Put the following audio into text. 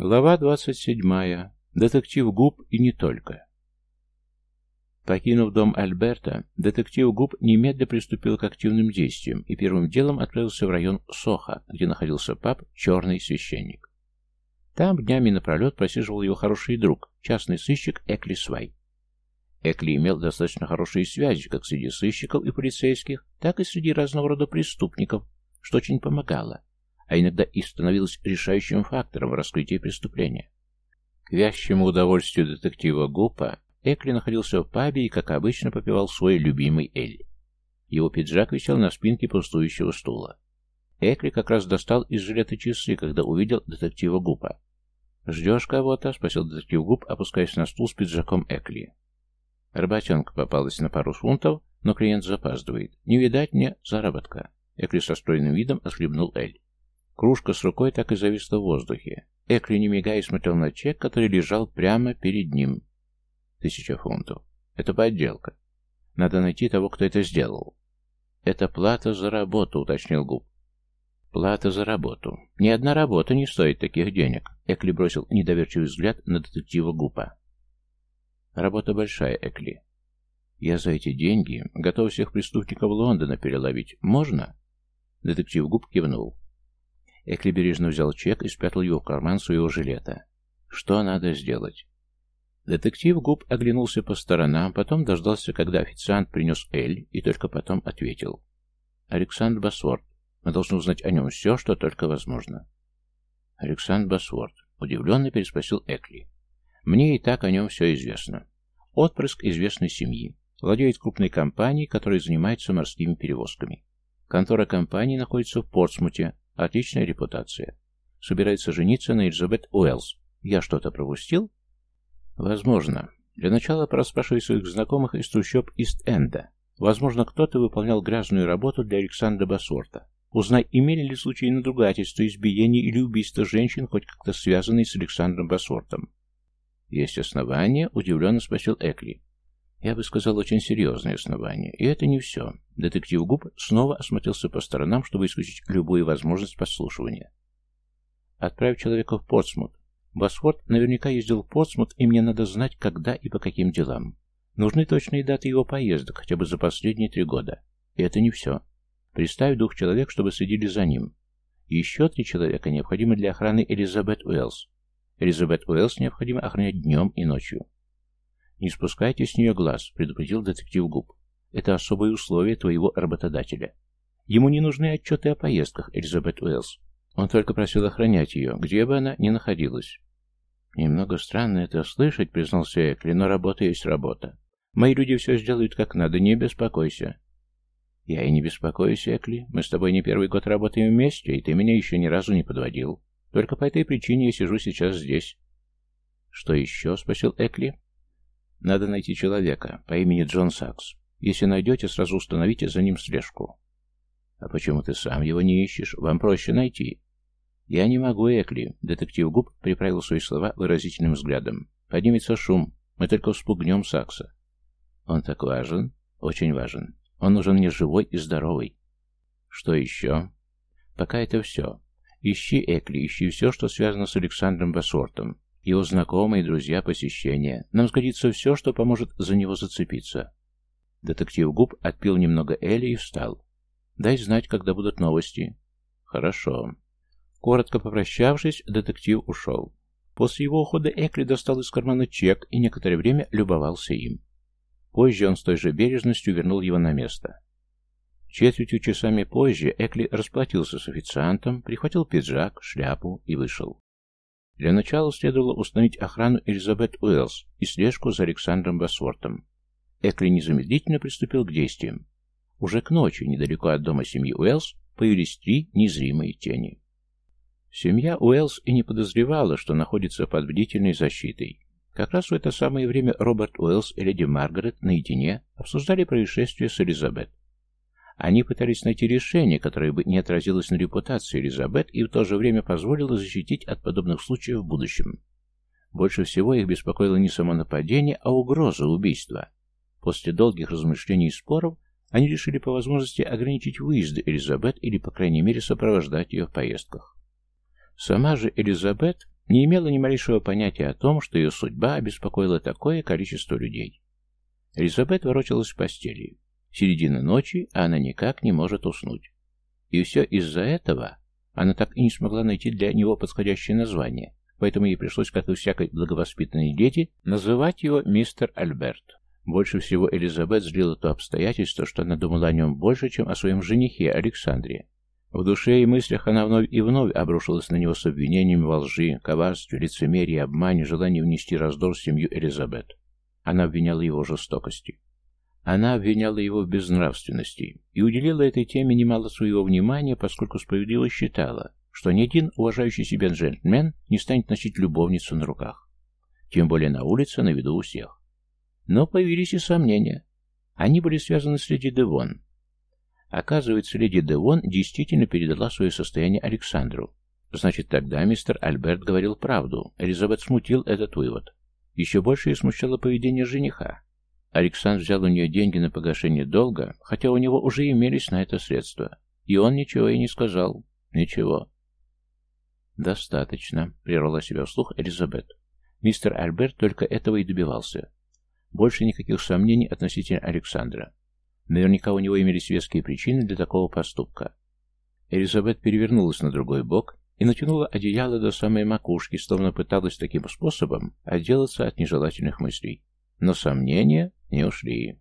Глава 27. Детектив Губ и не только. Покинув дом Альберта, детектив Губ немедленно приступил к активным действиям и первым делом отправился в район Соха, где находился паб «Черный священник». Там днями напролет просиживал его хороший друг, частный сыщик Экли Свай. Экли имел достаточно хорошие связи как среди сыщиков и полицейских, так и среди разного рода преступников, что очень помогало, а иногда и становилось решающим фактором в раскрытии преступления. К вящему удовольствию детектива Гупа Экли находился в пабе и, как обычно, попивал свой любимый эль. Его пиджак висел на спинке пустующего стула. Экли как раз достал из жилета часы, когда увидел детектива Гупа. «Ждешь кого-то?» — спросил детектив Гуп, опускаясь на стул с пиджаком Экли. Работенка попалась на пару фунтов, но клиент запаздывает. Не видать мне заработка. Экли со стройным видом отхлебнул Эль. Кружка с рукой так и зависла в воздухе. Экли, не мигая, смотрел на чек, который лежал прямо перед ним. Тысяча фунтов. Это подделка. Надо найти того, кто это сделал. Это плата за работу, уточнил Губ. Плата за работу. Ни одна работа не стоит таких денег. Экли бросил недоверчивый взгляд на детектива Гупа. Работа большая, Экли. Я за эти деньги готов всех преступников Лондона переловить. Можно? Детектив Губ кивнул. Экли бережно взял чек и спрятал его в карман своего жилета. Что надо сделать? Детектив Губ оглянулся по сторонам, потом дождался, когда официант принес Эль, и только потом ответил. «Александр Басворд. Мы должны узнать о нем все, что только возможно». «Александр Басворд», — удивленно переспросил Экли. «Мне и так о нем все известно. Отпрыск известной семьи. Владеет крупной компанией, которая занимается морскими перевозками. Контора компании находится в Портсмуте, Отличная репутация. Собирается жениться на Элизабет Уэллс. Я что-то пропустил? Возможно. Для начала проспрашивай своих знакомых из трущоб Ист-Энда. Возможно, кто-то выполнял грязную работу для Александра Басворта. Узнай, имели ли случаи надругательства, избиения или убийства женщин, хоть как-то связанные с Александром Басвортом. «Есть основания?» — удивленно спросил Экли. Я бы сказал, очень серьезные основания. И это не все. Детектив Губ снова осмотрелся по сторонам, чтобы исключить любую возможность подслушивания. Отправь человека в Портсмут. Босфорд наверняка ездил в Портсмут, и мне надо знать, когда и по каким делам. Нужны точные даты его поездок, хотя бы за последние три года. И это не все. Приставь двух человек, чтобы следили за ним. Еще три человека необходимы для охраны Элизабет Уэллс. Элизабет Уэллс необходимо охранять днем и ночью. «Не спускайте с нее глаз», — предупредил детектив Губ. «Это особое условие твоего работодателя. Ему не нужны отчеты о поездках, Элизабет Уэллс. Он только просил охранять ее, где бы она ни находилась». «Немного странно это слышать», — признался Экли, — «но работа есть работа. Мои люди все сделают как надо, не беспокойся». «Я и не беспокоюсь, Экли. Мы с тобой не первый год работаем вместе, и ты меня еще ни разу не подводил. Только по этой причине я сижу сейчас здесь». «Что еще?» — спросил Экли. Надо найти человека по имени Джон Сакс. Если найдете, сразу установите за ним слежку. А почему ты сам его не ищешь? Вам проще найти. Я не могу, Экли. Детектив Губ приправил свои слова выразительным взглядом. Поднимется шум. Мы только вспугнем Сакса. Он так важен? Очень важен. Он нужен мне живой и здоровый. Что еще? Пока это все. Ищи Экли, ищи все, что связано с Александром Басвортом его знакомые, друзья, посещения. Нам сгодится все, что поможет за него зацепиться. Детектив Губ отпил немного Эли и встал. «Дай знать, когда будут новости». «Хорошо». Коротко попрощавшись, детектив ушел. После его ухода Экли достал из кармана чек и некоторое время любовался им. Позже он с той же бережностью вернул его на место. Четвертью часами позже Экли расплатился с официантом, прихватил пиджак, шляпу и вышел. Для начала следовало установить охрану Элизабет Уэллс и слежку за Александром Басвортом. Экли незамедлительно приступил к действиям. Уже к ночи, недалеко от дома семьи Уэллс, появились три незримые тени. Семья Уэллс и не подозревала, что находится под бдительной защитой. Как раз в это самое время Роберт Уэллс и леди Маргарет наедине обсуждали происшествие с Элизабет. Они пытались найти решение, которое бы не отразилось на репутации Элизабет и в то же время позволило защитить от подобных случаев в будущем. Больше всего их беспокоило не само нападение, а угроза убийства. После долгих размышлений и споров они решили по возможности ограничить выезды Элизабет или, по крайней мере, сопровождать ее в поездках. Сама же Элизабет не имела ни малейшего понятия о том, что ее судьба обеспокоила такое количество людей. Элизабет ворочалась в постели. Середина ночи, а она никак не может уснуть. И все из-за этого она так и не смогла найти для него подходящее название, поэтому ей пришлось, как и всякой благовоспитанной дети, называть его мистер Альберт. Больше всего Элизабет злило то обстоятельство, что она думала о нем больше, чем о своем женихе Александре. В душе и мыслях она вновь и вновь обрушилась на него с обвинениями во лжи, коварстве, лицемерии, обмане, желании внести раздор в семью Элизабет. Она обвиняла его в жестокости. Она обвиняла его в безнравственности и уделила этой теме немало своего внимания, поскольку справедливо считала, что ни один уважающий себя джентльмен не станет носить любовницу на руках. Тем более на улице, на виду у всех. Но появились и сомнения. Они были связаны с леди Девон. Оказывается, леди Девон действительно передала свое состояние Александру. Значит, тогда мистер Альберт говорил правду. Элизабет смутил этот вывод. Еще больше ее смущало поведение жениха. Александр взял у нее деньги на погашение долга, хотя у него уже имелись на это средства. И он ничего ей не сказал. Ничего. «Достаточно», — прервала себя вслух Элизабет. Мистер Альберт только этого и добивался. Больше никаких сомнений относительно Александра. Наверняка у него имелись веские причины для такого поступка. Элизабет перевернулась на другой бок и натянула одеяло до самой макушки, словно пыталась таким способом отделаться от нежелательных мыслей. Но сомнения не ушли.